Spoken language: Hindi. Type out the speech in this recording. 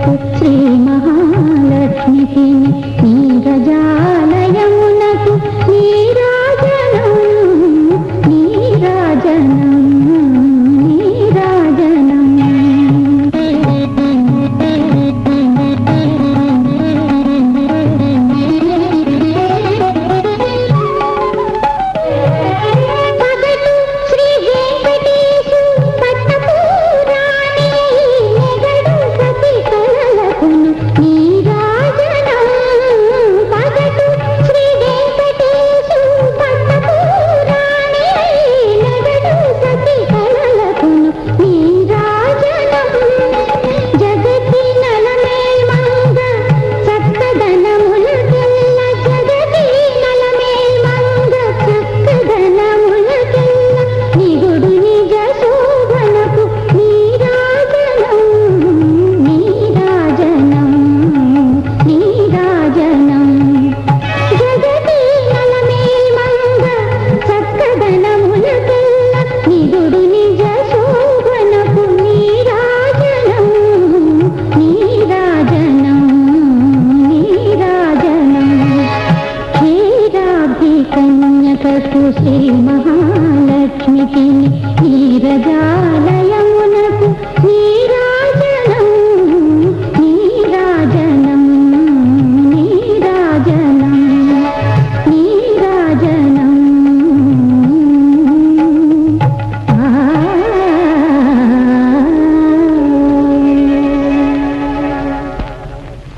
पुत्री महालक्ष्मी। ஈரதா